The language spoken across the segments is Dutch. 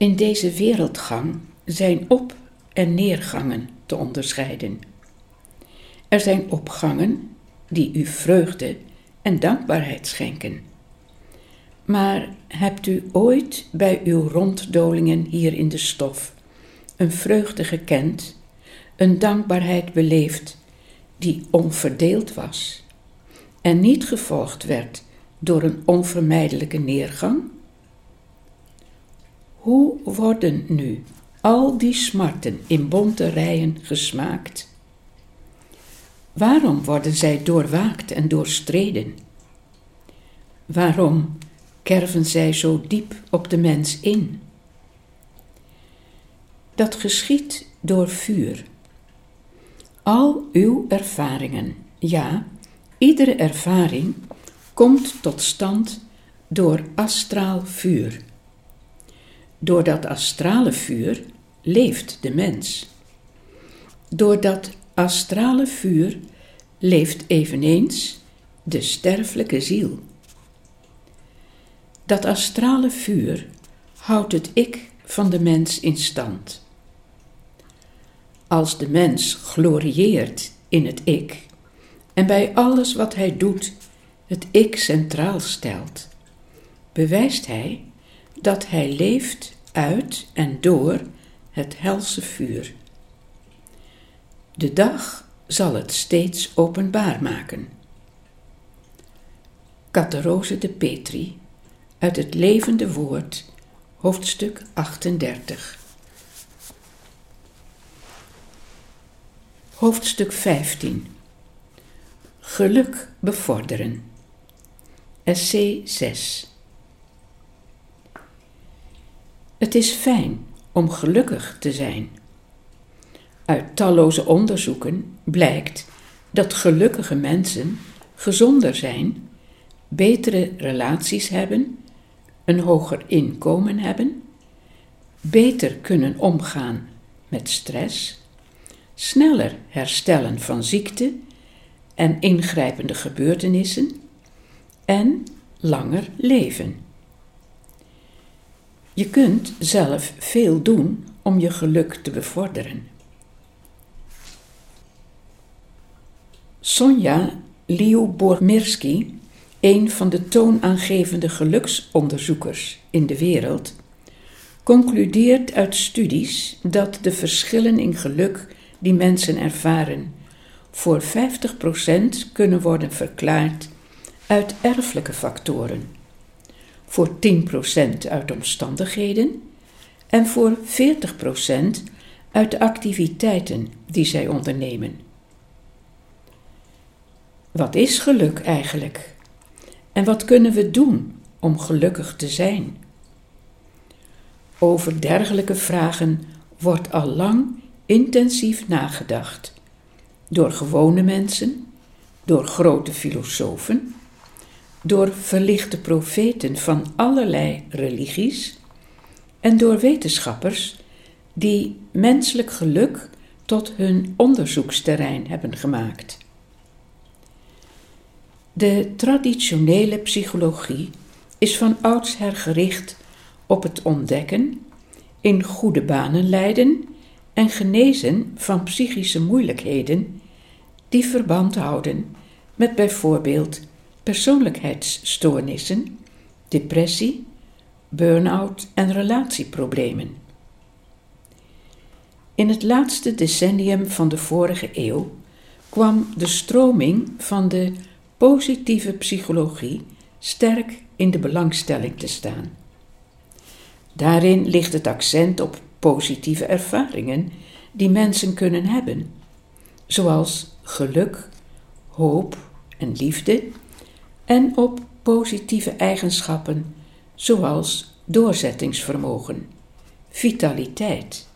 In deze wereldgang zijn op- en neergangen te onderscheiden. Er zijn opgangen die u vreugde en dankbaarheid schenken. Maar hebt u ooit bij uw ronddolingen hier in de stof een vreugde gekend, een dankbaarheid beleefd die onverdeeld was en niet gevolgd werd door een onvermijdelijke neergang? Hoe worden nu al die smarten in bonte rijen gesmaakt? Waarom worden zij doorwaakt en doorstreden? Waarom kerven zij zo diep op de mens in? Dat geschiet door vuur. Al uw ervaringen, ja, iedere ervaring komt tot stand door astraal vuur. Door dat astrale vuur leeft de mens. Door dat astrale vuur leeft eveneens de sterfelijke ziel. Dat astrale vuur houdt het ik van de mens in stand. Als de mens glorieert in het ik en bij alles wat hij doet het ik centraal stelt, bewijst hij dat hij leeft uit en door het helse vuur. De dag zal het steeds openbaar maken. Katerose de Petri uit het levende woord, hoofdstuk 38. Hoofdstuk 15. Geluk bevorderen. Essay 6. Het is fijn om gelukkig te zijn. Uit talloze onderzoeken blijkt dat gelukkige mensen gezonder zijn, betere relaties hebben, een hoger inkomen hebben, beter kunnen omgaan met stress, sneller herstellen van ziekte en ingrijpende gebeurtenissen en langer leven. Je kunt zelf veel doen om je geluk te bevorderen. Sonja Liubormirski, een van de toonaangevende geluksonderzoekers in de wereld, concludeert uit studies dat de verschillen in geluk die mensen ervaren voor 50% kunnen worden verklaard uit erfelijke factoren, voor 10% uit omstandigheden en voor 40% uit de activiteiten die zij ondernemen. Wat is geluk eigenlijk? En wat kunnen we doen om gelukkig te zijn? Over dergelijke vragen wordt al lang intensief nagedacht door gewone mensen, door grote filosofen, door verlichte profeten van allerlei religies en door wetenschappers die menselijk geluk tot hun onderzoeksterrein hebben gemaakt. De traditionele psychologie is van oudsher gericht op het ontdekken, in goede banen leiden en genezen van psychische moeilijkheden die verband houden met bijvoorbeeld persoonlijkheidsstoornissen, depressie, burn-out en relatieproblemen. In het laatste decennium van de vorige eeuw kwam de stroming van de positieve psychologie sterk in de belangstelling te staan. Daarin ligt het accent op positieve ervaringen die mensen kunnen hebben, zoals geluk, hoop en liefde, en op positieve eigenschappen zoals doorzettingsvermogen, vitaliteit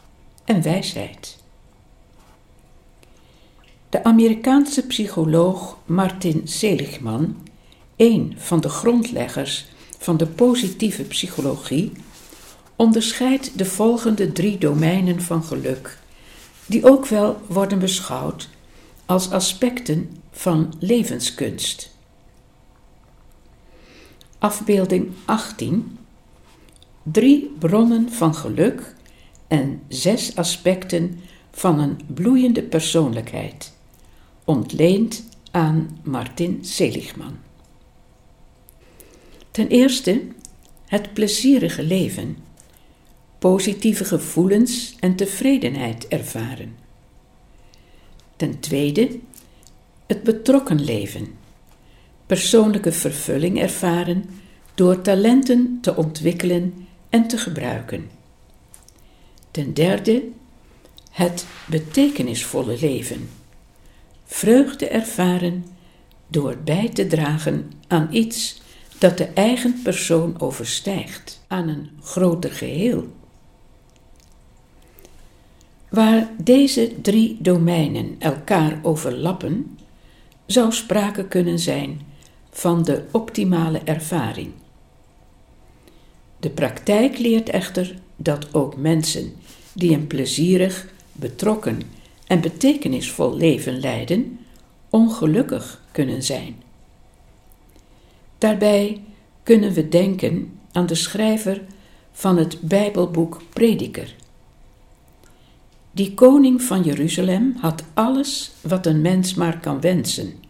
en wijsheid. De Amerikaanse psycholoog Martin Seligman, een van de grondleggers van de positieve psychologie, onderscheidt de volgende drie domeinen van geluk, die ook wel worden beschouwd als aspecten van levenskunst. Afbeelding 18. drie bronnen van geluk en zes aspecten van een bloeiende persoonlijkheid, ontleend aan Martin Seligman. Ten eerste het plezierige leven, positieve gevoelens en tevredenheid ervaren. Ten tweede het betrokken leven, persoonlijke vervulling ervaren door talenten te ontwikkelen en te gebruiken. Ten derde het betekenisvolle leven, vreugde ervaren door bij te dragen aan iets dat de eigen persoon overstijgt, aan een groter geheel. Waar deze drie domeinen elkaar overlappen, zou sprake kunnen zijn van de optimale ervaring. De praktijk leert echter dat ook mensen die een plezierig, betrokken en betekenisvol leven leiden, ongelukkig kunnen zijn. Daarbij kunnen we denken aan de schrijver van het Bijbelboek Prediker. Die koning van Jeruzalem had alles wat een mens maar kan wensen.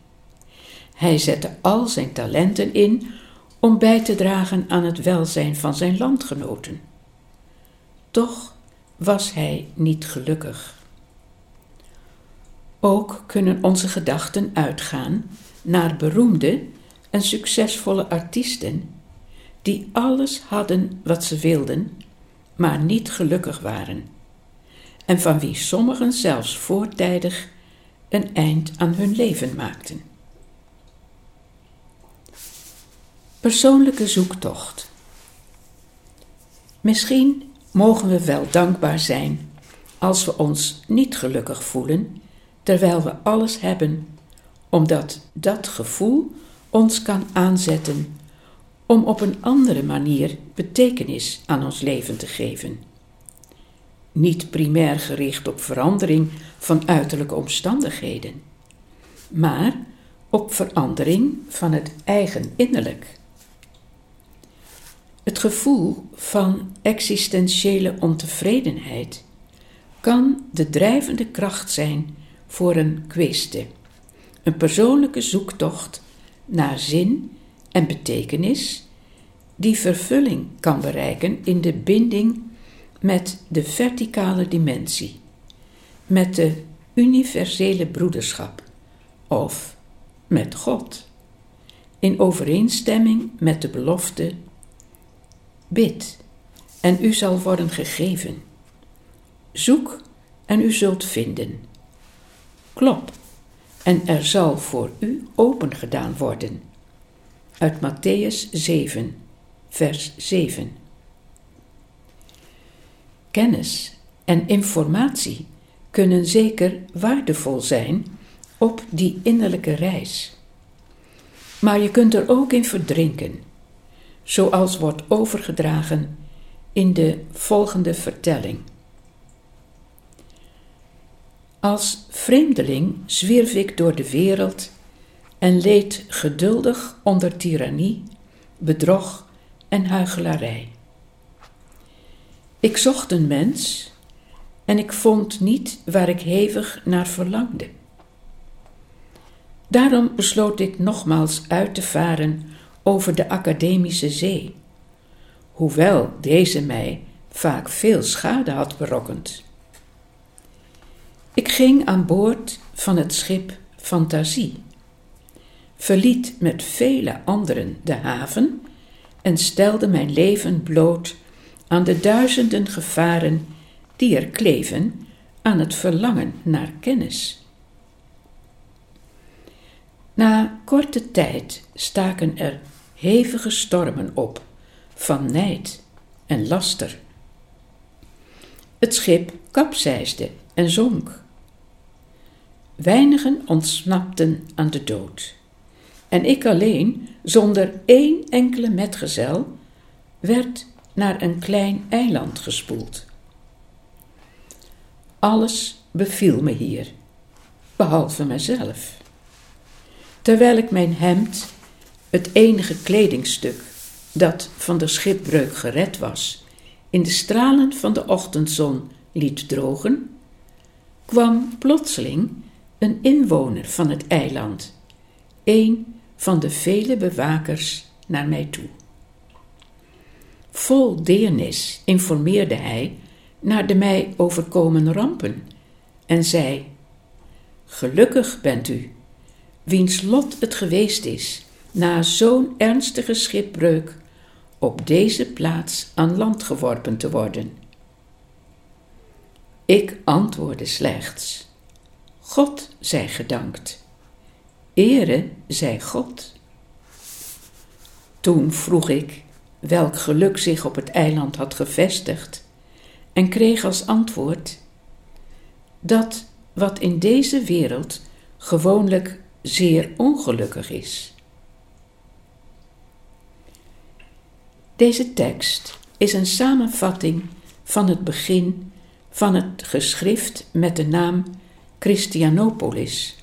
Hij zette al zijn talenten in om bij te dragen aan het welzijn van zijn landgenoten. Toch was hij niet gelukkig. Ook kunnen onze gedachten uitgaan naar beroemde en succesvolle artiesten die alles hadden wat ze wilden, maar niet gelukkig waren, en van wie sommigen zelfs voortijdig een eind aan hun leven maakten. Persoonlijke zoektocht. Misschien mogen we wel dankbaar zijn als we ons niet gelukkig voelen terwijl we alles hebben, omdat dat gevoel ons kan aanzetten om op een andere manier betekenis aan ons leven te geven. Niet primair gericht op verandering van uiterlijke omstandigheden, maar op verandering van het eigen innerlijk. Het gevoel van existentiële ontevredenheid kan de drijvende kracht zijn voor een kweste, een persoonlijke zoektocht naar zin en betekenis die vervulling kan bereiken in de binding met de verticale dimensie, met de universele broederschap of met God, in overeenstemming met de belofte Bid en u zal worden gegeven. Zoek en u zult vinden. Klop en er zal voor u open gedaan worden. Uit Matthäus 7, vers 7. Kennis en informatie kunnen zeker waardevol zijn op die innerlijke reis. Maar je kunt er ook in verdrinken zoals wordt overgedragen in de volgende vertelling. Als vreemdeling zwierf ik door de wereld en leed geduldig onder tirannie, bedrog en huichelarij. Ik zocht een mens en ik vond niet waar ik hevig naar verlangde. Daarom besloot ik nogmaals uit te varen over de academische zee, hoewel deze mij vaak veel schade had berokkend. Ik ging aan boord van het schip Fantasie, verliet met vele anderen de haven en stelde mijn leven bloot aan de duizenden gevaren die er kleven aan het verlangen naar kennis. Na korte tijd staken er hevige stormen op van nijd en laster. Het schip kapseisde en zonk. Weinigen ontsnapten aan de dood. En ik alleen, zonder één enkele metgezel, werd naar een klein eiland gespoeld. Alles beviel me hier, behalve mezelf. Terwijl ik mijn hemd het enige kledingstuk dat van de schipbreuk gered was, in de stralen van de ochtendzon liet drogen, kwam plotseling een inwoner van het eiland, een van de vele bewakers, naar mij toe. Vol deernis informeerde hij naar de mij overkomen rampen en zei: Gelukkig bent u, wiens lot het geweest is na zo'n ernstige schipbreuk op deze plaats aan land geworpen te worden. Ik antwoordde slechts: God zij gedankt. Ere zij God. Toen vroeg ik welk geluk zich op het eiland had gevestigd en kreeg als antwoord dat wat in deze wereld gewoonlijk zeer ongelukkig is. Deze tekst is een samenvatting van het begin van het geschrift met de naam Christianopolis,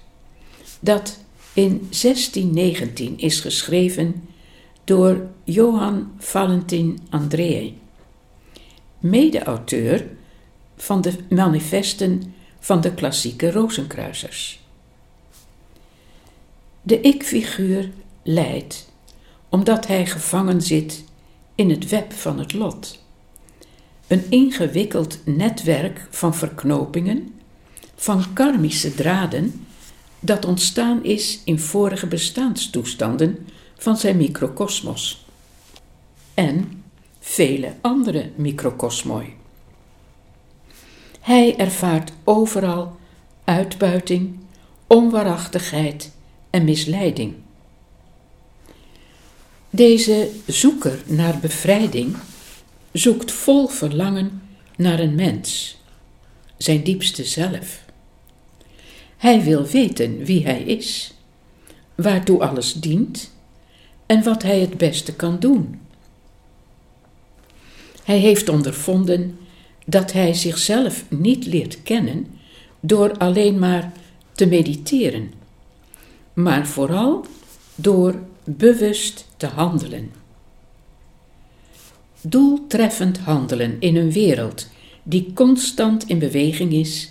dat in 1619 is geschreven door Johan Valentin André, mede-auteur van de manifesten van de klassieke Rozenkruisers. De ik-figuur lijdt omdat hij gevangen zit in het web van het lot. Een ingewikkeld netwerk van verknopingen, van karmische draden, dat ontstaan is in vorige bestaanstoestanden van zijn microcosmos. En vele andere microcosmoi. Hij ervaart overal uitbuiting, onwaarachtigheid en misleiding. Deze zoeker naar bevrijding zoekt vol verlangen naar een mens, zijn diepste zelf. Hij wil weten wie hij is, waartoe alles dient en wat hij het beste kan doen. Hij heeft ondervonden dat hij zichzelf niet leert kennen door alleen maar te mediteren, maar vooral door bewust te handelen. Doeltreffend handelen in een wereld die constant in beweging is,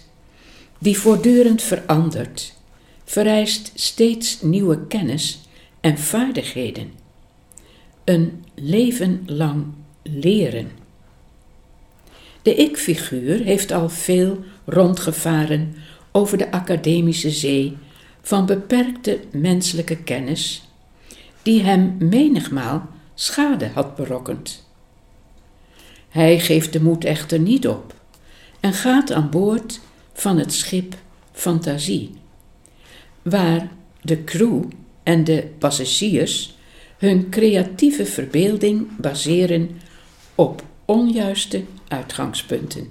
die voortdurend verandert, vereist steeds nieuwe kennis en vaardigheden. Een leven lang leren. De ik-figuur heeft al veel rondgevaren over de academische zee van beperkte menselijke kennis, die hem menigmaal schade had berokkend. Hij geeft de moed echter niet op en gaat aan boord van het schip Fantasie, waar de crew en de passagiers hun creatieve verbeelding baseren op onjuiste uitgangspunten.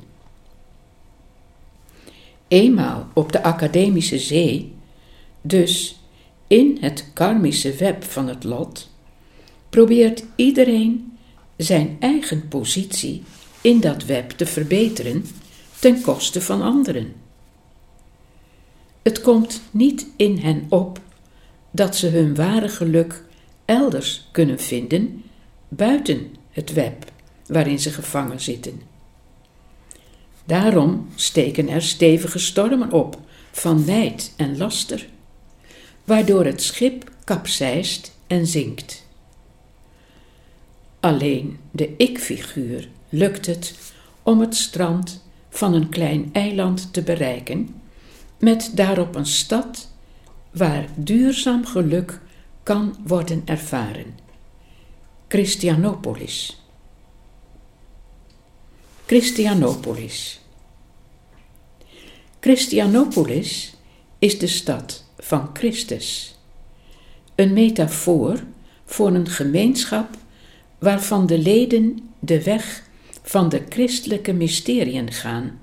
Eenmaal op de academische zee, dus in het karmische web van het lot, probeert iedereen zijn eigen positie in dat web te verbeteren ten koste van anderen. Het komt niet in hen op dat ze hun ware geluk elders kunnen vinden buiten het web waarin ze gevangen zitten. Daarom steken er stevige stormen op van nijd en laster, waardoor het schip kapseist en zinkt. Alleen de ik-figuur lukt het om het strand van een klein eiland te bereiken, met daarop een stad waar duurzaam geluk kan worden ervaren. Christianopolis. Christianopolis. Christianopolis is de stad van Christus. Een metafoor voor een gemeenschap waarvan de leden de weg van de christelijke mysteriën gaan,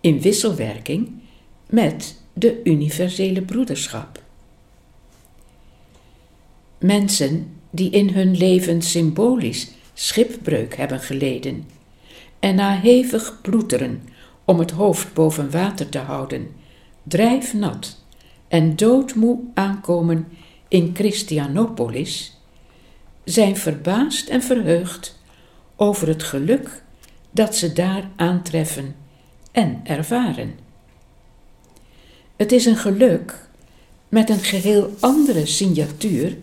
in wisselwerking met de universele broederschap. Mensen die in hun leven symbolisch schipbreuk hebben geleden en na hevig ploeteren om het hoofd boven water te houden, drijfnat en doodmoe aankomen in Christianopolis, zijn verbaasd en verheugd over het geluk dat ze daar aantreffen en ervaren. Het is een geluk met een geheel andere signatuur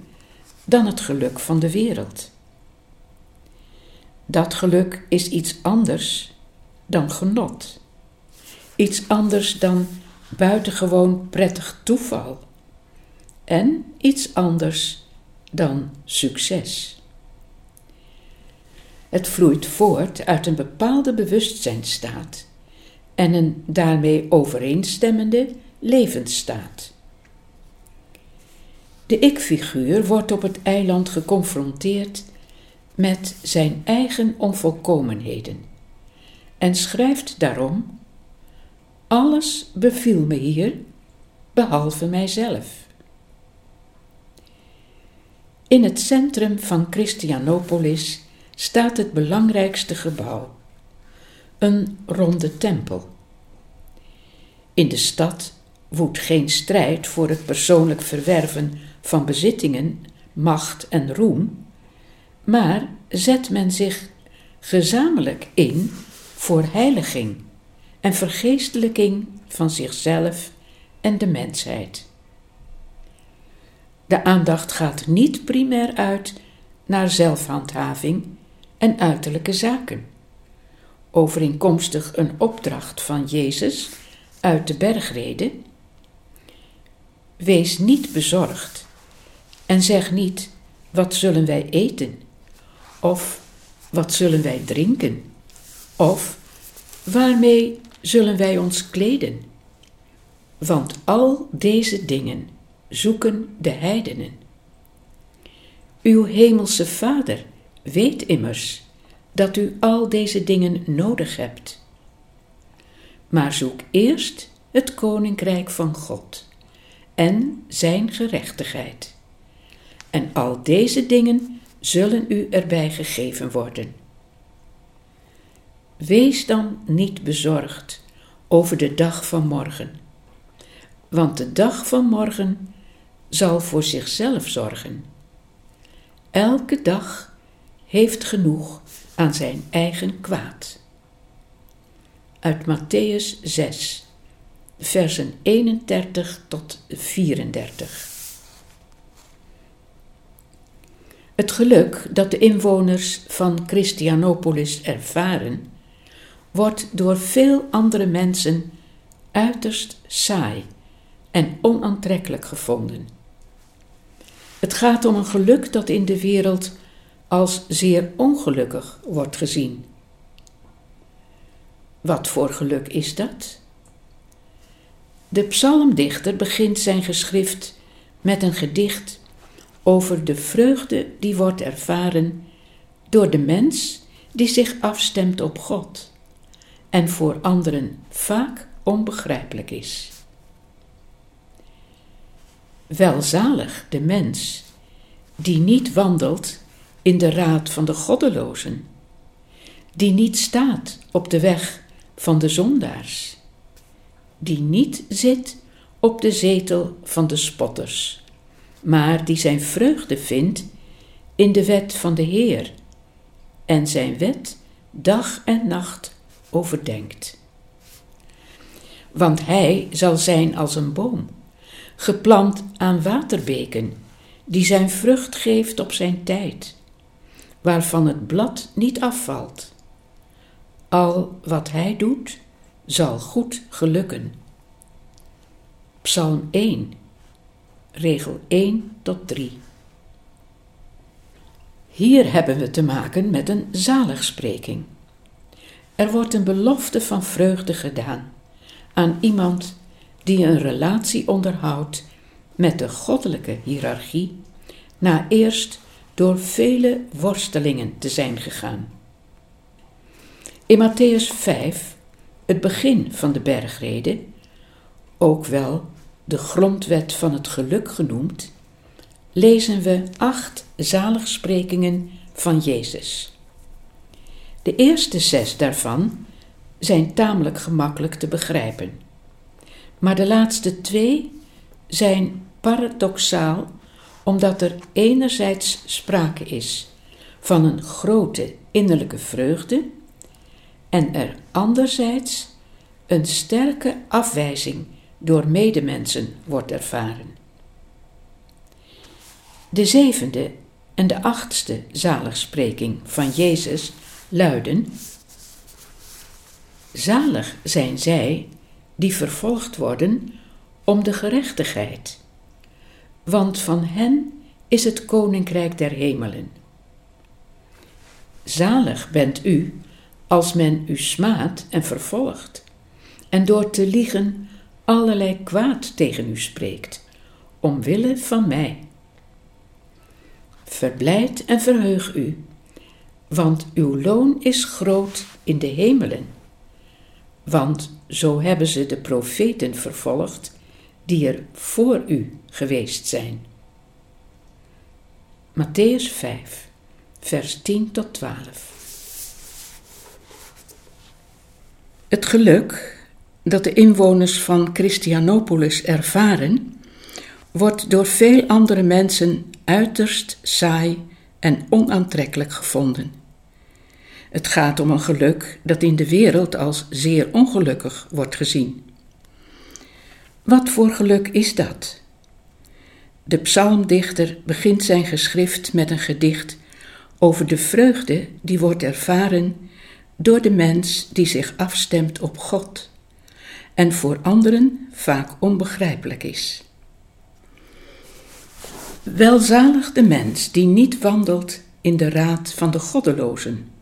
dan het geluk van de wereld. Dat geluk is iets anders dan genot, iets anders dan buitengewoon prettig toeval en iets anders dan succes. Het vloeit voort uit een bepaalde bewustzijnstaat en een daarmee overeenstemmende levensstaat. De ik-figuur wordt op het eiland geconfronteerd met zijn eigen onvolkomenheden en schrijft daarom: Alles beviel me hier, behalve mijzelf. In het centrum van Christianopolis staat het belangrijkste gebouw, een ronde tempel. In de stad woedt geen strijd voor het persoonlijk verwerven van bezittingen, macht en roem, maar zet men zich gezamenlijk in voor heiliging en vergeestelijking van zichzelf en de mensheid. De aandacht gaat niet primair uit naar zelfhandhaving en uiterlijke zaken. Overeenkomstig een opdracht van Jezus uit de bergrede. Wees niet bezorgd en zeg niet: wat zullen wij eten? Of wat zullen wij drinken? Of waarmee zullen wij ons kleden? Want al deze dingen zoeken de heidenen. Uw hemelse Vader weet immers dat u al deze dingen nodig hebt. Maar zoek eerst het koninkrijk van God en zijn gerechtigheid. En al deze dingen zullen u erbij gegeven worden. Wees dan niet bezorgd over de dag van morgen, want de dag van morgen zal voor zichzelf zorgen. Elke dag heeft genoeg aan zijn eigen kwaad. Uit Matthäus 6, versen 31 tot 34. Het geluk dat de inwoners van Christianopolis ervaren, wordt door veel andere mensen uiterst saai en onaantrekkelijk gevonden. Het gaat om een geluk dat in de wereld als zeer ongelukkig wordt gezien. Wat voor geluk is dat? De psalmdichter begint zijn geschrift met een gedicht over de vreugde die wordt ervaren door de mens die zich afstemt op God en voor anderen vaak onbegrijpelijk is. Welzalig de mens die niet wandelt in de raad van de goddelozen, die niet staat op de weg van de zondaars, die niet zit op de zetel van de spotters, maar die zijn vreugde vindt in de wet van de Heer en zijn wet dag en nacht overdenkt. Want hij zal zijn als een boom geplant aan waterbeken, die zijn vrucht geeft op zijn tijd, waarvan het blad niet afvalt. Al wat hij doet, zal goed gelukken. Psalm 1, regel 1 tot 3. Hier hebben we te maken met een zaligspreking. Er wordt een belofte van vreugde gedaan aan iemand die een relatie onderhoudt met de goddelijke hiërarchie, na eerst door vele worstelingen te zijn gegaan. In Matthäus 5, het begin van de bergrede, ook wel de grondwet van het geluk genoemd, lezen we acht zaligsprekingen van Jezus. De eerste zes daarvan zijn tamelijk gemakkelijk te begrijpen. Maar de laatste twee zijn paradoxaal omdat er enerzijds sprake is van een grote innerlijke vreugde en er anderzijds een sterke afwijzing door medemensen wordt ervaren. De zevende en de achtste zaligspreking van Jezus luiden: Zalig zijn zij die vervolgd worden om de gerechtigheid, want van hen is het koninkrijk der hemelen. Zalig bent u als men u smaadt en vervolgt, en door te liegen allerlei kwaad tegen u spreekt, omwille van mij. Verblijd en verheug u, want uw loon is groot in de hemelen. Want zo hebben ze de profeten vervolgd die er voor u geweest zijn. Matthäus 5, vers 10 tot 12. Het geluk dat de inwoners van Christianopolis ervaren, wordt door veel andere mensen uiterst saai en onaantrekkelijk gevonden. Het gaat om een geluk dat in de wereld als zeer ongelukkig wordt gezien. Wat voor geluk is dat? De psalmdichter begint zijn geschrift met een gedicht over de vreugde die wordt ervaren door de mens die zich afstemt op God en voor anderen vaak onbegrijpelijk is. Welzalig de mens die niet wandelt in de raad van de goddelozen,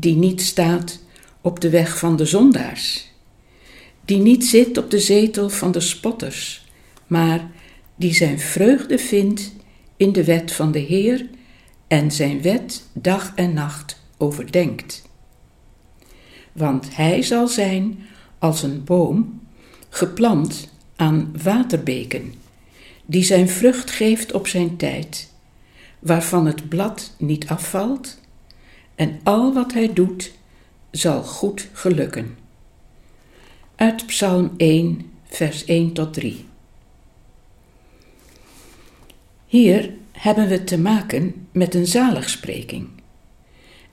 die niet staat op de weg van de zondaars, die niet zit op de zetel van de spotters, maar die zijn vreugde vindt in de wet van de Heer en zijn wet dag en nacht overdenkt. Want hij zal zijn als een boom, geplant aan waterbeken, die zijn vrucht geeft op zijn tijd, waarvan het blad niet afvalt, en al wat hij doet zal goed gelukken. Uit Psalm 1, vers 1 tot 3. Hier hebben we te maken met een zaligspreking.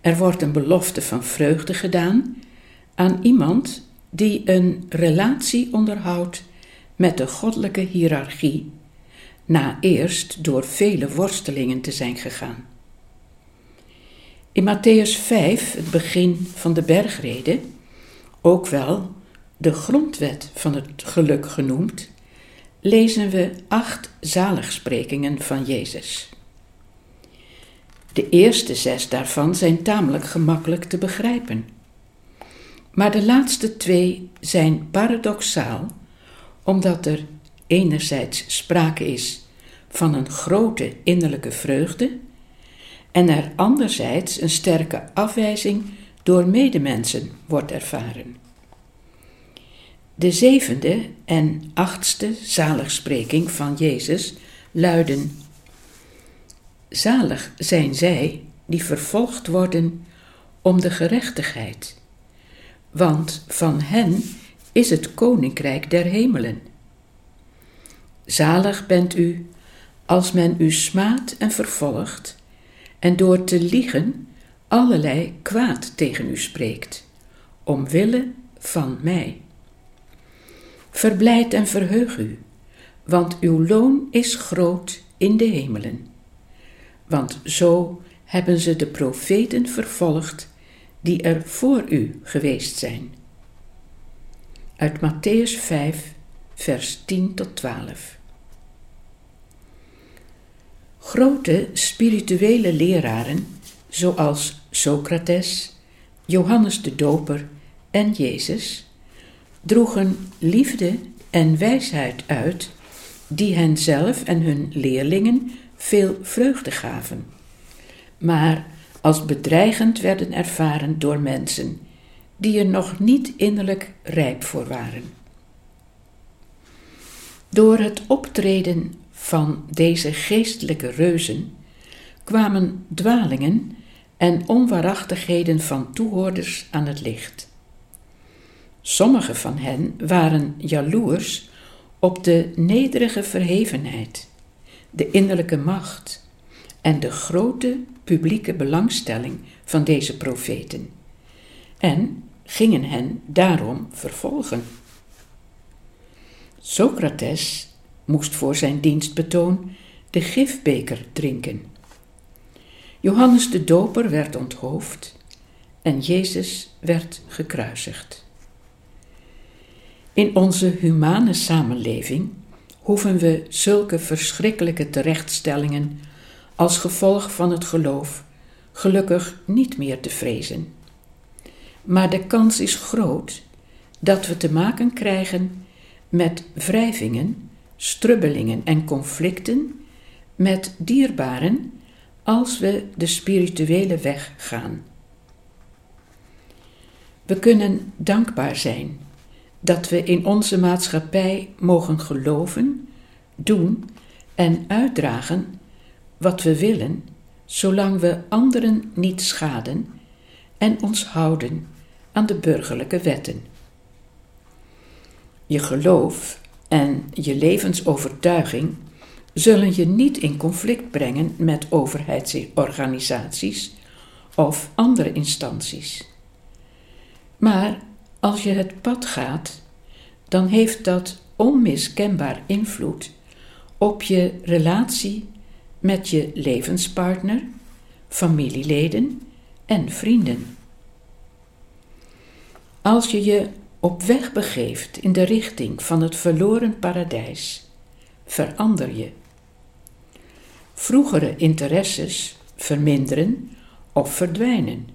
Er wordt een belofte van vreugde gedaan aan iemand die een relatie onderhoudt met de goddelijke hiërarchie, na eerst door vele worstelingen te zijn gegaan. In Matthäus 5, het begin van de bergrede, ook wel de grondwet van het geluk genoemd, lezen we acht zaligsprekingen van Jezus. De eerste zes daarvan zijn tamelijk gemakkelijk te begrijpen. Maar de laatste twee zijn paradoxaal, omdat er enerzijds sprake is van een grote innerlijke vreugde en er anderzijds een sterke afwijzing door medemensen wordt ervaren. De zevende en achtste zaligspreking van Jezus luiden: Zalig zijn zij die vervolgd worden om de gerechtigheid, want van hen is het koninkrijk der hemelen. Zalig bent u als men u smaadt en vervolgt en door te liegen allerlei kwaad tegen u spreekt, omwille van mij. Verblijd en verheug u, want uw loon is groot in de hemelen. Want zo hebben ze de profeten vervolgd die er voor u geweest zijn. Uit Matthäus 5, vers 10 tot 12. Grote spirituele leraren, zoals Socrates, Johannes de Doper en Jezus, droegen liefde en wijsheid uit, die hen zelf en hun leerlingen veel vreugde gaven, maar als bedreigend werden ervaren door mensen die er nog niet innerlijk rijp voor waren. Door het optreden van deze geestelijke reuzen kwamen dwalingen en onwaarachtigheden van toehoorders aan het licht. Sommige van hen waren jaloers op de nederige verhevenheid, de innerlijke macht en de grote publieke belangstelling van deze profeten. en gingen hen daarom vervolgen. Socrates moest voor zijn dienstbetoon de gifbeker drinken. Johannes de Doper werd onthoofd en Jezus werd gekruisigd. In onze humane samenleving hoeven we zulke verschrikkelijke terechtstellingen als gevolg van het geloof gelukkig niet meer te vrezen. Maar de kans is groot dat we te maken krijgen met wrijvingen, strubbelingen en conflicten met dierbaren als we de spirituele weg gaan. We kunnen dankbaar zijn dat we in onze maatschappij mogen geloven, doen en uitdragen wat we willen, zolang we anderen niet schaden en ons houden aan de burgerlijke wetten. Je geloof en je levensovertuiging zullen je niet in conflict brengen met overheidsorganisaties of andere instanties. Maar als je het pad gaat, dan heeft dat onmiskenbaar invloed op je relatie met je levenspartner, familieleden en vrienden. Als je je op weg begeeft in de richting van het verloren paradijs, verander je. Vroegere interesses verminderen of verdwijnen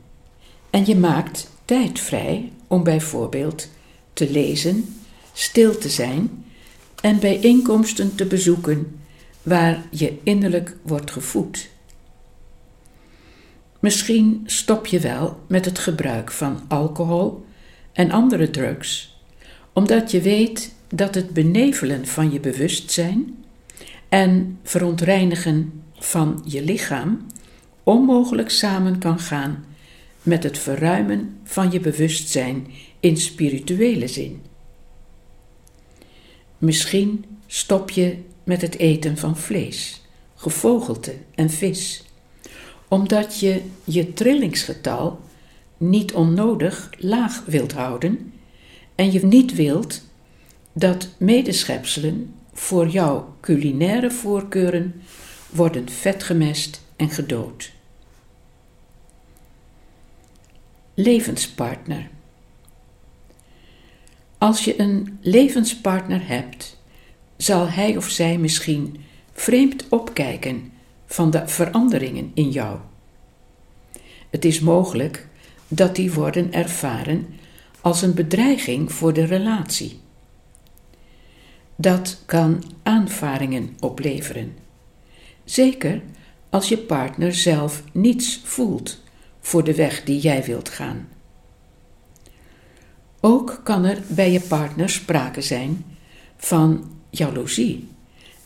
en je maakt tijd vrij om bijvoorbeeld te lezen, stil te zijn en bijeenkomsten te bezoeken waar je innerlijk wordt gevoed. Misschien stop je wel met het gebruik van alcohol en andere drugs, omdat je weet dat het benevelen van je bewustzijn en verontreinigen van je lichaam onmogelijk samen kan gaan met het verruimen van je bewustzijn in spirituele zin. Misschien stop je met het eten van vlees, gevogelte en vis, omdat je je trillingsgetal niet onnodig laag wilt houden en je niet wilt dat medeschepselen voor jouw culinaire voorkeuren worden vetgemest en gedood. Levenspartner. Als je een levenspartner hebt, zal hij of zij misschien vreemd opkijken van de veranderingen in jou. Het is mogelijk dat die worden ervaren als een bedreiging voor de relatie. Dat kan aanvaringen opleveren. Zeker als je partner zelf niets voelt voor de weg die jij wilt gaan. Ook kan er bij je partner sprake zijn van jaloezie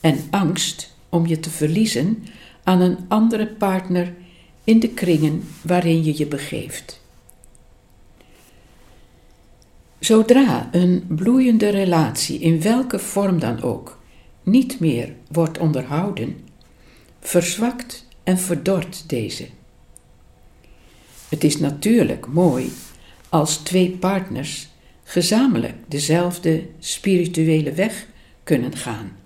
en angst om je te verliezen aan een andere partner in de kringen waarin je je begeeft. Zodra een bloeiende relatie, in welke vorm dan ook, niet meer wordt onderhouden, verzwakt en verdort deze. Het is natuurlijk mooi als twee partners gezamenlijk dezelfde spirituele weg kunnen gaan.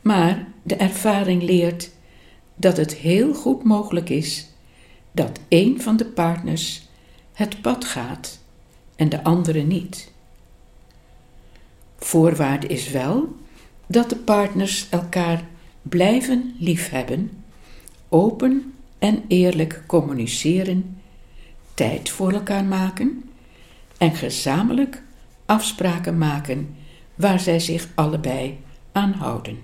Maar de ervaring leert dat het heel goed mogelijk is dat een van de partners het pad gaat en de andere niet. Voorwaarde is wel dat de partners elkaar blijven liefhebben, open en eerlijk communiceren, tijd voor elkaar maken en gezamenlijk afspraken maken waar zij zich allebei aan houden.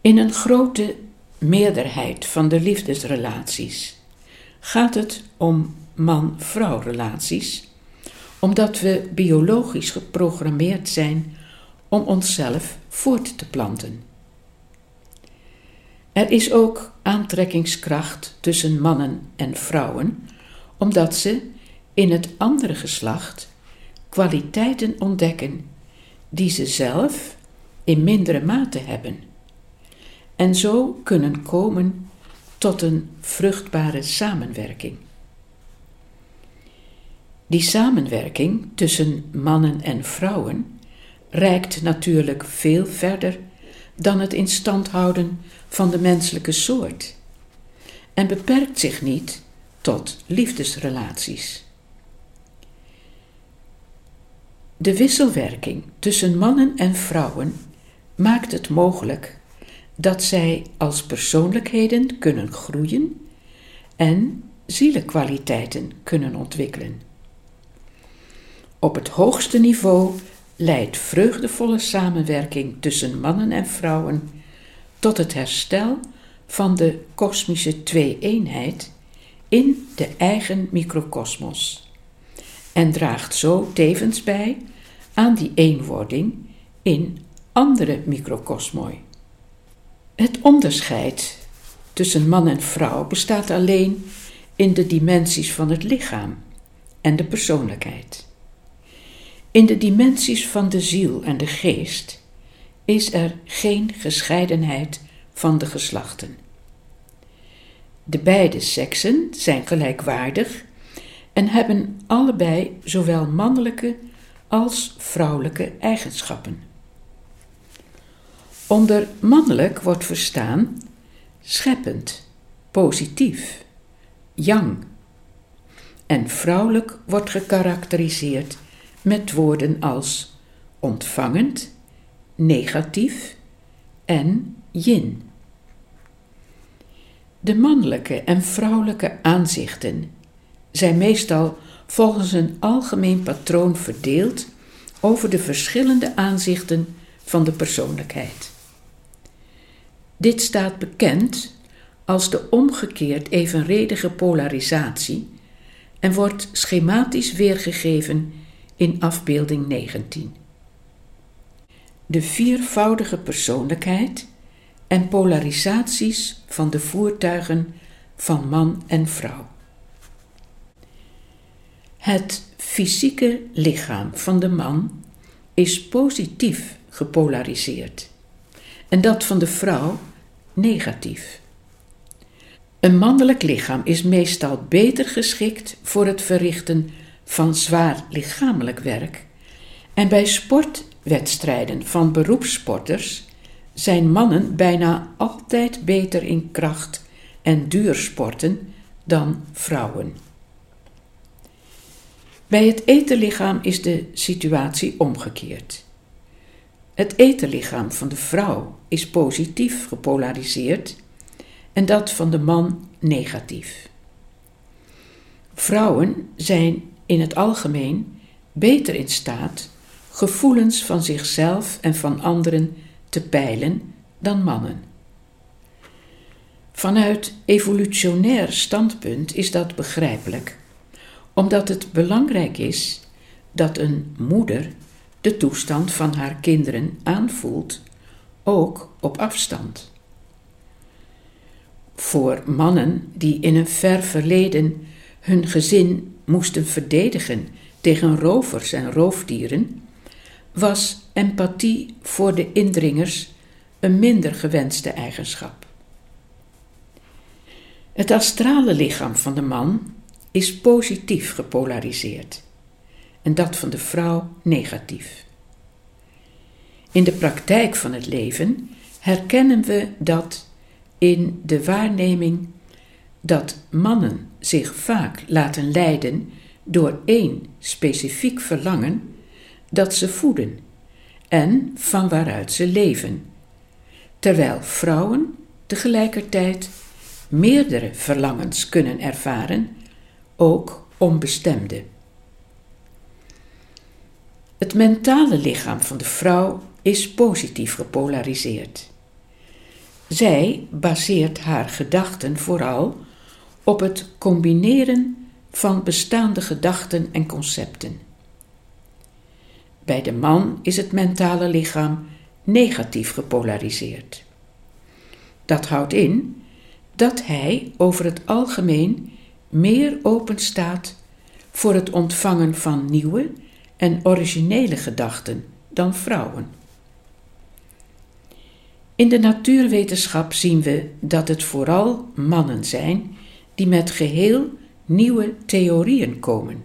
In een grote meerderheid van de liefdesrelaties gaat het om man-vrouw relaties, omdat we biologisch geprogrammeerd zijn om onszelf voort te planten. Er is ook aantrekkingskracht tussen mannen en vrouwen, omdat ze in het andere geslacht kwaliteiten ontdekken die ze zelf in mindere mate hebben. En zo kunnen komen tot een vruchtbare samenwerking. Die samenwerking tussen mannen en vrouwen reikt natuurlijk veel verder dan het in stand houden van de menselijke soort en beperkt zich niet tot liefdesrelaties. De wisselwerking tussen mannen en vrouwen maakt het mogelijk dat zij als persoonlijkheden kunnen groeien en zielenkwaliteiten kunnen ontwikkelen. Op het hoogste niveau leidt vreugdevolle samenwerking tussen mannen en vrouwen tot het herstel van de kosmische twee-eenheid in de eigen microkosmos en draagt zo tevens bij aan die eenwording in andere microkosmoi. Het onderscheid tussen man en vrouw bestaat alleen in de dimensies van het lichaam en de persoonlijkheid. In de dimensies van de ziel en de geest is er geen gescheidenheid van de geslachten. De beide seksen zijn gelijkwaardig en hebben allebei zowel mannelijke als vrouwelijke eigenschappen. Onder mannelijk wordt verstaan scheppend, positief, yang. En vrouwelijk wordt gekarakteriseerd met woorden als ontvangend, negatief en yin. De mannelijke en vrouwelijke aanzichten zijn meestal volgens een algemeen patroon verdeeld over de verschillende aanzichten van de persoonlijkheid. Dit staat bekend als de omgekeerd evenredige polarisatie en wordt schematisch weergegeven in afbeelding 19. De viervoudige persoonlijkheid en polarisaties van de voertuigen van man en vrouw. Het fysieke lichaam van de man is positief gepolariseerd en dat van de vrouw negatief. Een mannelijk lichaam is meestal beter geschikt voor het verrichten van zwaar lichamelijk werk en bij sportwedstrijden van beroepssporters zijn mannen bijna altijd beter in kracht en duursporten dan vrouwen. Bij het etenlichaam is de situatie omgekeerd. Het etenlichaam van de vrouw is positief gepolariseerd en dat van de man negatief. Vrouwen zijn in het algemeen beter in staat gevoelens van zichzelf en van anderen te peilen dan mannen. Vanuit evolutionair standpunt is dat begrijpelijk, omdat het belangrijk is dat een moeder de toestand van haar kinderen aanvoelt, ook op afstand. Voor mannen die in een ver verleden hun gezin moesten verdedigen tegen rovers en roofdieren, was empathie voor de indringers een minder gewenste eigenschap. Het astrale lichaam van de man is positief gepolariseerd en dat van de vrouw negatief. In de praktijk van het leven herkennen we dat in de waarneming dat mannen zich vaak laten leiden door één specifiek verlangen dat ze voeden en van waaruit ze leven, terwijl vrouwen tegelijkertijd meerdere verlangens kunnen ervaren, ook onbestemde. Het mentale lichaam van de vrouw is positief gepolariseerd. Zij baseert haar gedachten vooral op het combineren van bestaande gedachten en concepten. Bij de man is het mentale lichaam negatief gepolariseerd. Dat houdt in dat hij over het algemeen meer open staat voor het ontvangen van nieuwe en originele gedachten dan vrouwen. In de natuurwetenschap zien we dat het vooral mannen zijn die met geheel nieuwe theorieën komen.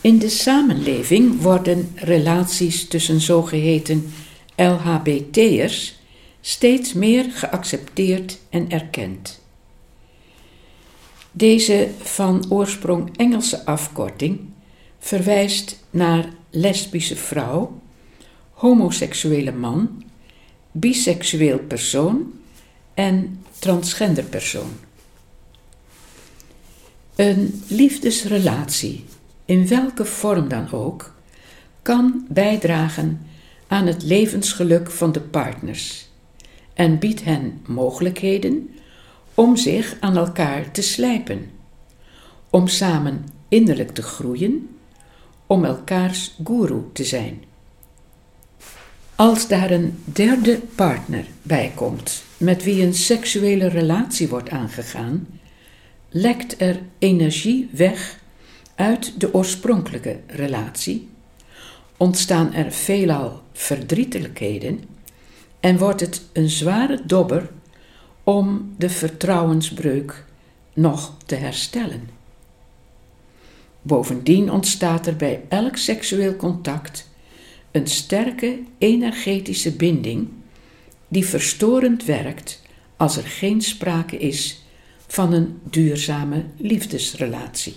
In de samenleving worden relaties tussen zogeheten LHBT'ers steeds meer geaccepteerd en erkend. Deze van oorsprong Engelse afkorting verwijst naar lesbische vrouw, homoseksuele man, biseksueel persoon en transgender persoon. Een liefdesrelatie, in welke vorm dan ook, kan bijdragen aan het levensgeluk van de partners en biedt hen mogelijkheden om zich aan elkaar te slijpen, om samen innerlijk te groeien, om elkaars guru te zijn. Als daar een derde partner bij komt met wie een seksuele relatie wordt aangegaan, lekt er energie weg uit de oorspronkelijke relatie, ontstaan er veelal verdrietelijkheden en wordt het een zware dobber om de vertrouwensbreuk nog te herstellen. Bovendien ontstaat er bij elk seksueel contact een sterke energetische binding die verstorend werkt als er geen sprake is van een duurzame liefdesrelatie.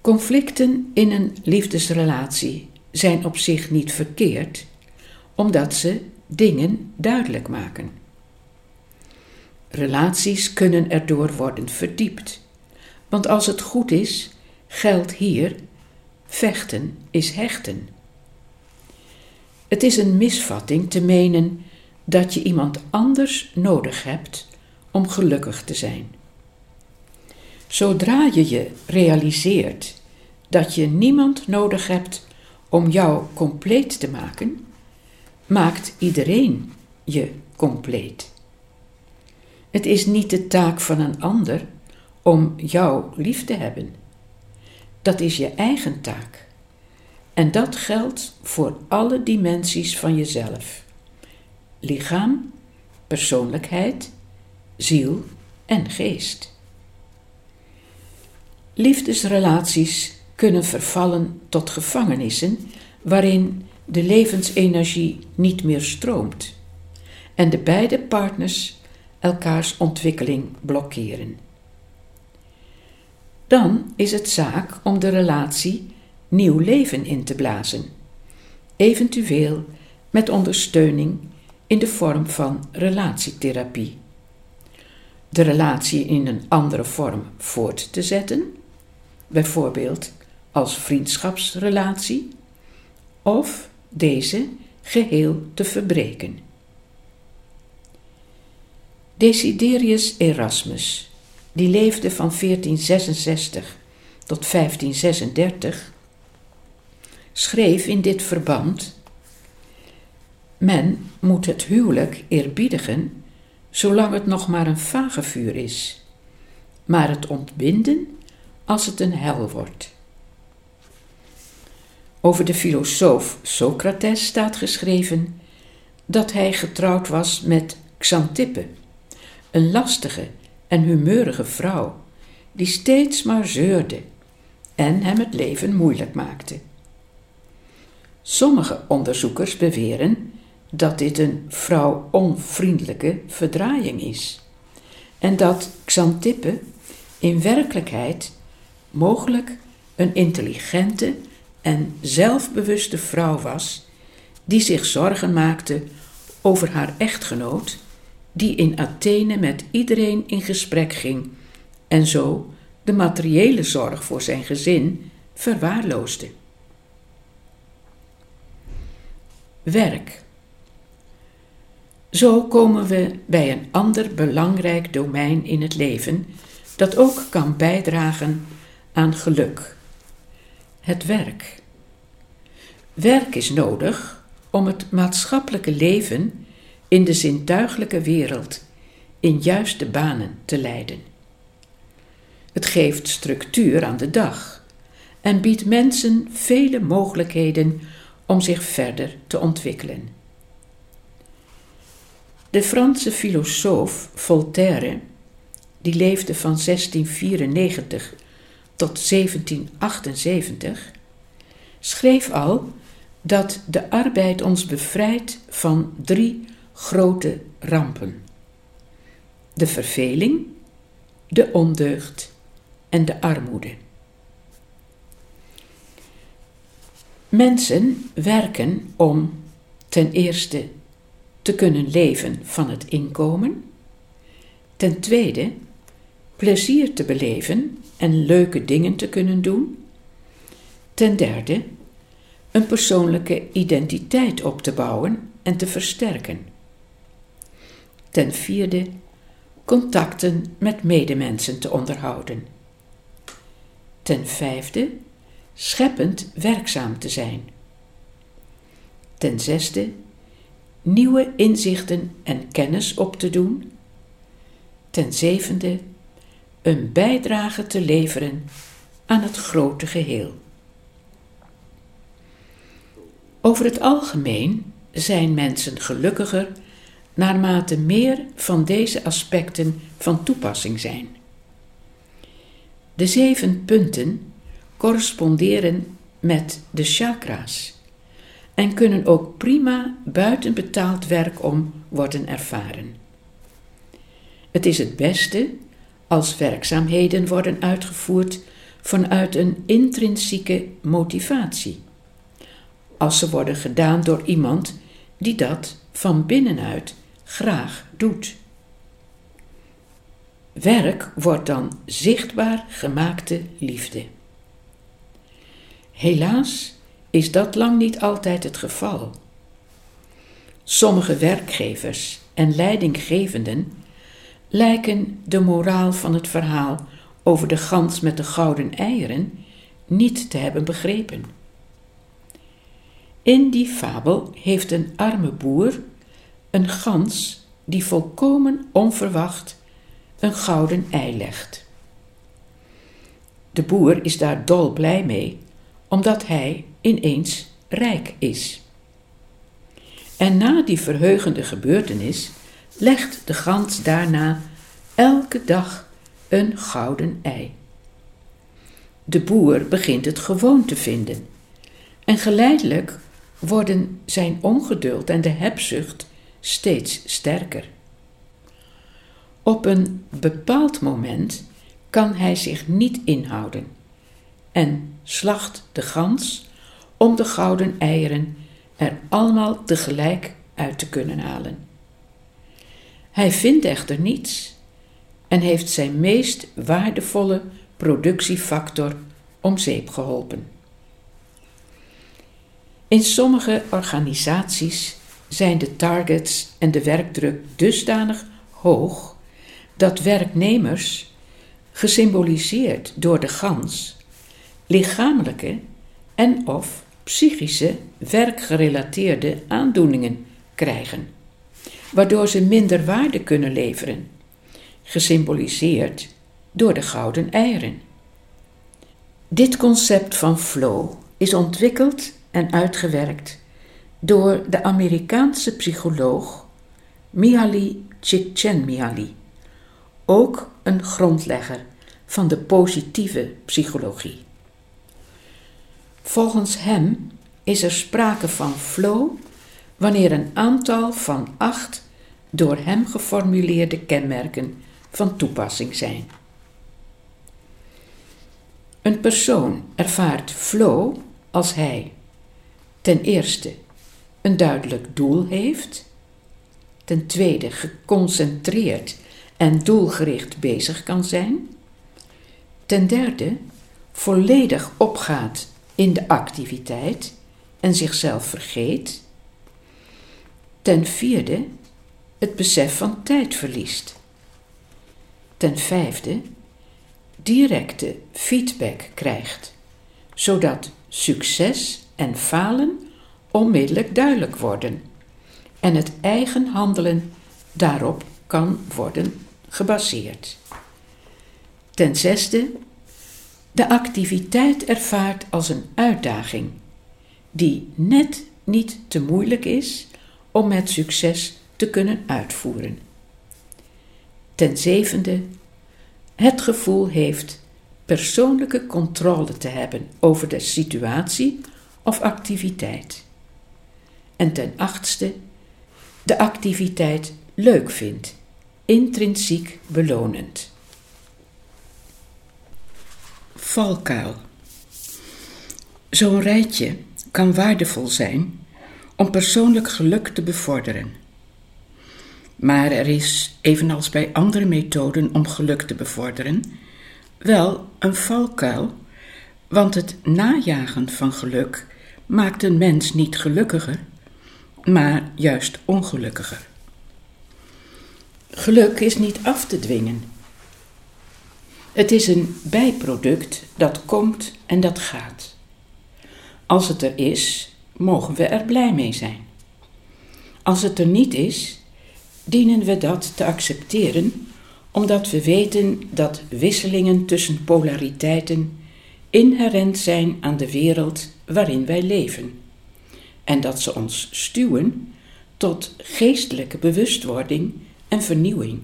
Conflicten in een liefdesrelatie zijn op zich niet verkeerd, omdat ze dingen duidelijk maken. Relaties kunnen erdoor worden verdiept, want als het goed is, geldt hier vechten is hechten. Het is een misvatting te menen dat je iemand anders nodig hebt om gelukkig te zijn. Zodra je je realiseert dat je niemand nodig hebt om jou compleet te maken, maakt iedereen je compleet. Het is niet de taak van een ander om jou lief te hebben. Dat is je eigen taak. En dat geldt voor alle dimensies van jezelf: lichaam, persoonlijkheid, ziel en geest. Liefdesrelaties kunnen vervallen tot gevangenissen waarin de levensenergie niet meer stroomt en de beide partners elkaars ontwikkeling blokkeren. Dan is het zaak om de relatie nieuw leven in te blazen, eventueel met ondersteuning in de vorm van relatietherapie. De relatie in een andere vorm voort te zetten, bijvoorbeeld als vriendschapsrelatie, of deze geheel te verbreken. Desiderius Erasmus, die leefde van 1466 tot 1536, schreef in dit verband: Men moet het huwelijk eerbiedigen zolang het nog maar een vagevuur is, maar het ontbinden als het een hel wordt. Over de filosoof Socrates staat geschreven dat hij getrouwd was met Xantippe, een lastige en humeurige vrouw, die steeds maar zeurde en hem het leven moeilijk maakte. Sommige onderzoekers beweren dat dit een vrouw-onvriendelijke verdraaiing is en dat Xantippe in werkelijkheid mogelijk een intelligente en zelfbewuste vrouw was, die zich zorgen maakte over haar echtgenoot, die in Athene met iedereen in gesprek ging en zo de materiële zorg voor zijn gezin verwaarloosde. Werk. Zo komen we bij een ander belangrijk domein in het leven dat ook kan bijdragen aan geluk het werk. Werk is nodig om het maatschappelijke leven in de zintuiglijke wereld in juiste banen te leiden. Het geeft structuur aan de dag en biedt mensen vele mogelijkheden om zich verder te ontwikkelen. De Franse filosoof Voltaire, die leefde van 1694 tot 1778, schreef al dat de arbeid ons bevrijdt van drie grote rampen: de verveling, de ondeugd en de armoede. Mensen werken om ten eerste te kunnen leven van het inkomen, ten tweede plezier te beleven en leuke dingen te kunnen doen, ten derde een persoonlijke identiteit op te bouwen en te versterken. Ten vierde, contacten met medemensen te onderhouden. Ten vijfde, scheppend werkzaam te zijn. Ten zesde, nieuwe inzichten en kennis op te doen. Ten zevende, een bijdrage te leveren aan het grote geheel. Over het algemeen zijn mensen gelukkiger naarmate meer van deze aspecten van toepassing zijn. De zeven punten corresponderen met de chakra's en kunnen ook prima buiten betaald werk om worden ervaren. Het is het beste als werkzaamheden worden uitgevoerd vanuit een intrinsieke motivatie als ze worden gedaan door iemand die dat van binnenuit graag doet. Werk wordt dan zichtbaar gemaakte liefde. Helaas is dat lang niet altijd het geval. Sommige werkgevers en leidinggevenden lijken de moraal van het verhaal over de gans met de gouden eieren niet te hebben begrepen. In die fabel heeft een arme boer een gans die volkomen onverwacht een gouden ei legt. De boer is daar dol blij mee, omdat hij ineens rijk is. En na die verheugende gebeurtenis legt de gans daarna elke dag een gouden ei. De boer begint het gewoon te vinden en geleidelijk worden zijn ongeduld en de hebzucht steeds sterker. Op een bepaald moment kan hij zich niet inhouden en slacht de gans om de gouden eieren er allemaal tegelijk uit te kunnen halen. Hij vindt echter niets en heeft zijn meest waardevolle productiefactor om zeep geholpen. In sommige organisaties zijn de targets en de werkdruk dusdanig hoog dat werknemers, gesymboliseerd door de gans, lichamelijke en of psychische werkgerelateerde aandoeningen krijgen, waardoor ze minder waarde kunnen leveren, gesymboliseerd door de gouden eieren. Dit concept van flow is ontwikkeld en uitgewerkt door de Amerikaanse psycholoog Mihaly Csikszentmihalyi, ook een grondlegger van de positieve psychologie. Volgens hem is er sprake van flow wanneer een aantal van acht door hem geformuleerde kenmerken van toepassing zijn. Een persoon ervaart flow als hij ten eerste een duidelijk doel heeft, ten tweede geconcentreerd en doelgericht bezig kan zijn, ten derde volledig opgaat in de activiteit en zichzelf vergeet, ten vierde het besef van tijd verliest, ten vijfde directe feedback krijgt, zodat succes en falen onmiddellijk duidelijk worden en het eigen handelen daarop kan worden gebaseerd. Ten zesde, de activiteit ervaart als een uitdaging die net niet te moeilijk is om met succes te kunnen uitvoeren. Ten zevende, het gevoel heeft persoonlijke controle te hebben over de situatie of activiteit. En ten achtste, de activiteit leuk vindt, intrinsiek belonend. Valkuil. Zo'n rijtje kan waardevol zijn om persoonlijk geluk te bevorderen. Maar er is, evenals bij andere methoden om geluk te bevorderen, wel een valkuil, want het najagen van geluk maakt een mens niet gelukkiger, maar juist ongelukkiger. Geluk is niet af te dwingen. Het is een bijproduct dat komt en dat gaat. Als het er is, mogen we er blij mee zijn. Als het er niet is, dienen we dat te accepteren, omdat we weten dat wisselingen tussen polariteiten inherent zijn aan de wereld waarin wij leven, en dat ze ons stuwen tot geestelijke bewustwording en vernieuwing.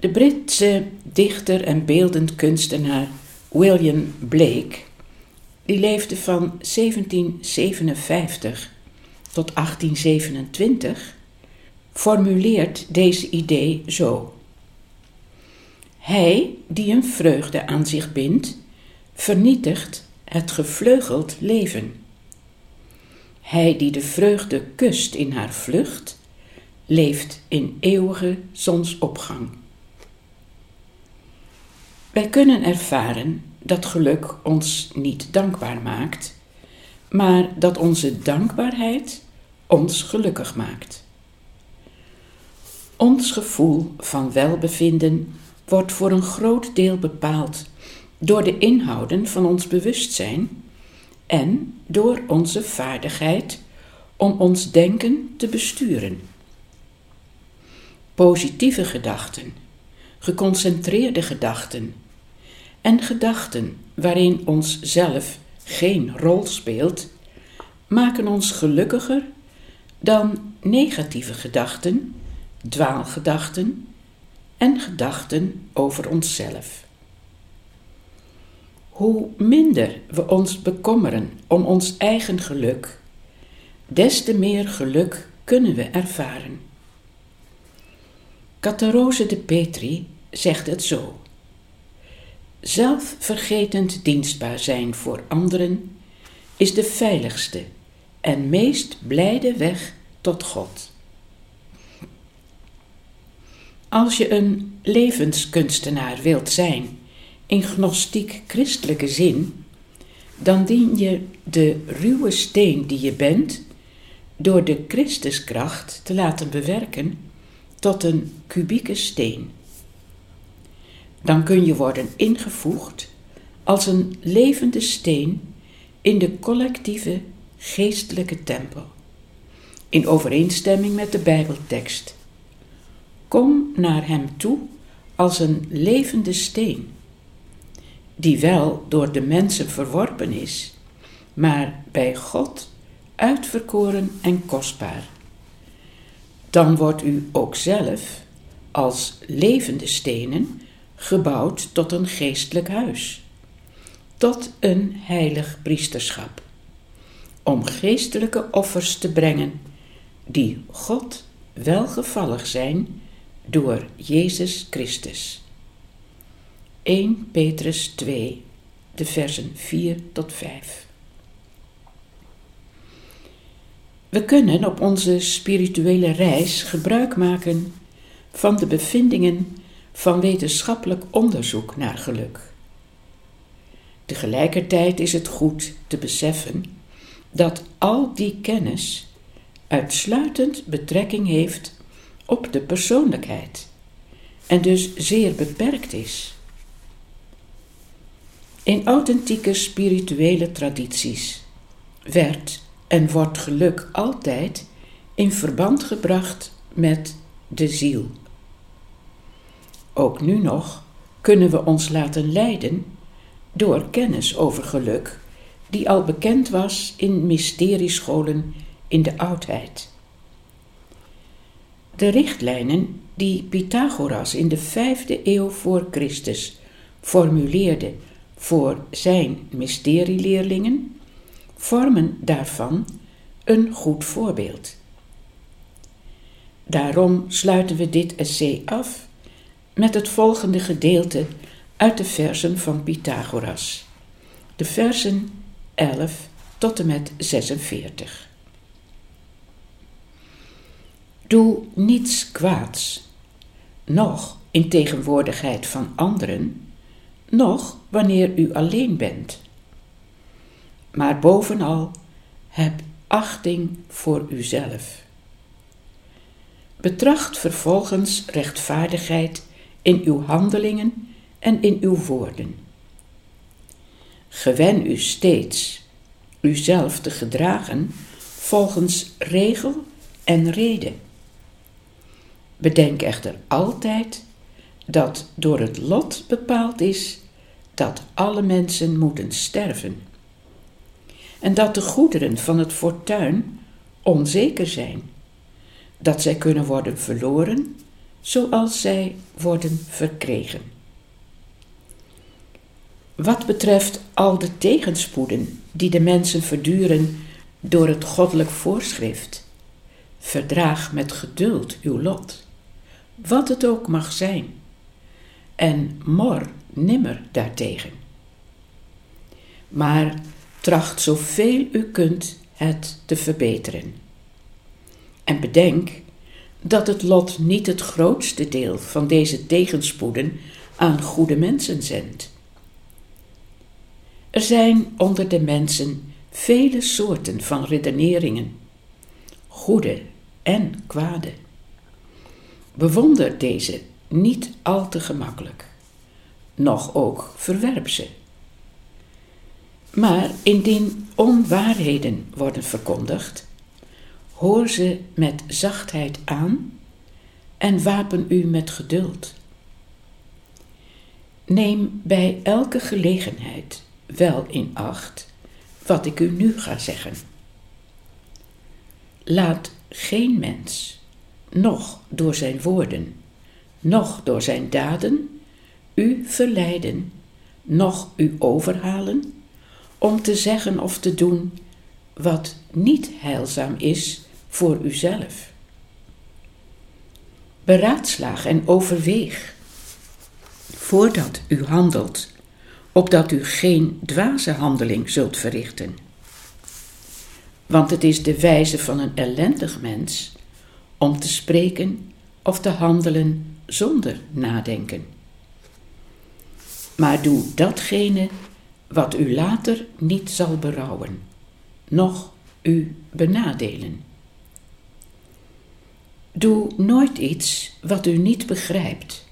De Britse dichter en beeldend kunstenaar William Blake, die leefde van 1757 tot 1827, formuleert deze idee zo. Hij die een vreugde aan zich bindt, vernietigt het gevleugeld leven. Hij die de vreugde kust in haar vlucht, leeft in eeuwige zonsopgang. Wij kunnen ervaren dat geluk ons niet dankbaar maakt, maar dat onze dankbaarheid ons gelukkig maakt. Ons gevoel van welbevinden wordt voor een groot deel bepaald door de inhouden van ons bewustzijn en door onze vaardigheid om ons denken te besturen. Positieve gedachten, geconcentreerde gedachten en gedachten waarin ons zelf geen rol speelt, maken ons gelukkiger dan negatieve gedachten, dwaalgedachten en gedachten over onszelf. Hoe minder we ons bekommeren om ons eigen geluk, des te meer geluk kunnen we ervaren. Catarose de Petri zegt het zo. Zelfvergetend dienstbaar zijn voor anderen is de veiligste en meest blijde weg tot God. Als je een levenskunstenaar wilt zijn, in gnostiek-christelijke zin, dan dien je de ruwe steen die je bent, door de Christuskracht te laten bewerken tot een kubieke steen. Dan kun je worden ingevoegd als een levende steen in de collectieve geestelijke tempel, in overeenstemming met de Bijbeltekst. Kom naar Hem toe als een levende steen, die wel door de mensen verworpen is, maar bij God uitverkoren en kostbaar. Dan wordt u ook zelf als levende stenen gebouwd tot een geestelijk huis, tot een heilig priesterschap, om geestelijke offers te brengen die God welgevallig zijn door Jezus Christus. 1 Petrus 2, de versen 4 tot 5. We kunnen op onze spirituele reis gebruik maken van de bevindingen van wetenschappelijk onderzoek naar geluk. Tegelijkertijd is het goed te beseffen dat al die kennis uitsluitend betrekking heeft op de persoonlijkheid en dus zeer beperkt is. In authentieke spirituele tradities werd en wordt geluk altijd in verband gebracht met de ziel. Ook nu nog kunnen we ons laten leiden door kennis over geluk, die al bekend was in mysteriescholen in de oudheid. De richtlijnen die Pythagoras in de vijfde eeuw voor Christus formuleerde voor zijn mysterieleerlingen, vormen daarvan een goed voorbeeld. Daarom sluiten we dit essay af met het volgende gedeelte uit de versen van Pythagoras. De versen 11 tot en met 46. Doe niets kwaads, noch in tegenwoordigheid van anderen, noch wanneer u alleen bent. Maar bovenal heb achting voor uzelf. Betracht vervolgens rechtvaardigheid in uw handelingen en in uw woorden. Gewen u steeds uzelf te gedragen volgens regel en reden. Bedenk echter altijd dat door het lot bepaald is dat alle mensen moeten sterven. En dat de goederen van het fortuin onzeker zijn, dat zij kunnen worden verloren zoals zij worden verkregen. Wat betreft al de tegenspoeden die de mensen verduren door het goddelijk voorschrift, verdraag met geduld uw lot, wat het ook mag zijn, en mor nimmer daartegen. Maar tracht zoveel u kunt het te verbeteren. En bedenk dat het lot niet het grootste deel van deze tegenspoeden aan goede mensen zendt. Er zijn onder de mensen vele soorten van redeneringen, goede en kwade. Bewonder deze niet al te gemakkelijk, noch ook verwerp ze. Maar indien onwaarheden worden verkondigd, hoor ze met zachtheid aan en wapen u met geduld. Neem bij elke gelegenheid wel in acht wat ik u nu ga zeggen. Laat geen mens, noch door zijn woorden, noch door zijn daden, u verleiden, noch u overhalen om te zeggen of te doen wat niet heilzaam is voor uzelf. Beraadslaag en overweeg voordat u handelt opdat u geen dwaze handeling zult verrichten. Want het is de wijze van een ellendig mens om te spreken of te handelen zonder nadenken. Maar doe datgene wat u later niet zal berouwen, noch u benadelen. Doe nooit iets wat u niet begrijpt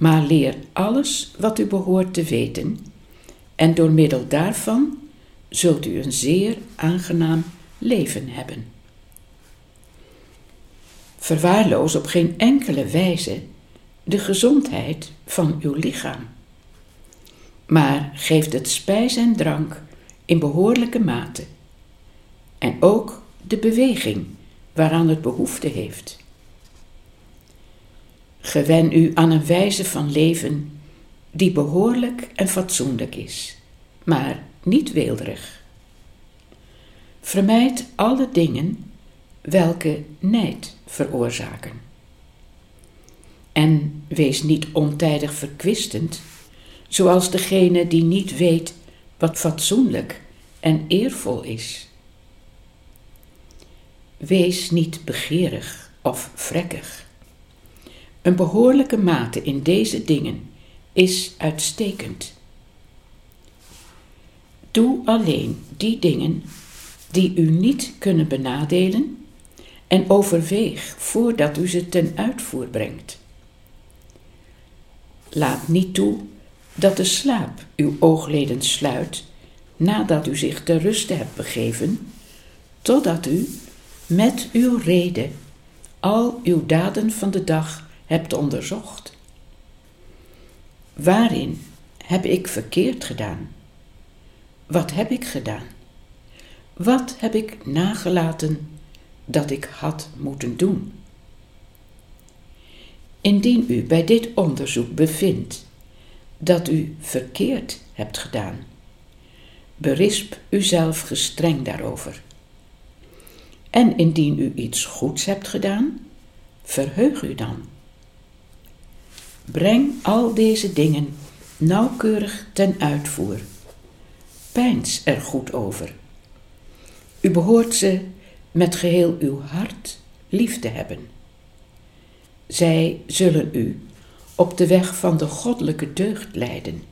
maar leer alles wat u behoort te weten, en door middel daarvan zult u een zeer aangenaam leven hebben. Verwaarloos op geen enkele wijze de gezondheid van uw lichaam, maar geeft het spijs en drank in behoorlijke mate en ook de beweging waaraan het behoefte heeft. Gewen u aan een wijze van leven die behoorlijk en fatsoenlijk is, maar niet weelderig. Vermijd alle dingen welke nijd veroorzaken. En wees niet ontijdig verkwistend, zoals degene die niet weet wat fatsoenlijk en eervol is. Wees niet begeerig of vrekkig een behoorlijke mate in deze dingen is uitstekend. Doe alleen die dingen die u niet kunnen benadelen en overweeg voordat u ze ten uitvoer brengt. Laat niet toe dat de slaap uw oogleden sluit nadat u zich ter ruste hebt begeven, totdat u met uw reden al uw daden van de dag hebt onderzocht. Waarin heb ik verkeerd gedaan? Wat heb ik gedaan? Wat heb ik nagelaten dat ik had moeten doen? Indien u bij dit onderzoek bevindt dat u verkeerd hebt gedaan. Berisp uzelf gestreng daarover. En indien u iets goeds hebt gedaan, verheug u dan. Breng al deze dingen nauwkeurig ten uitvoer. Pijns er goed over. U behoort ze met geheel uw hart lief te hebben. Zij zullen u op de weg van de goddelijke deugd leiden.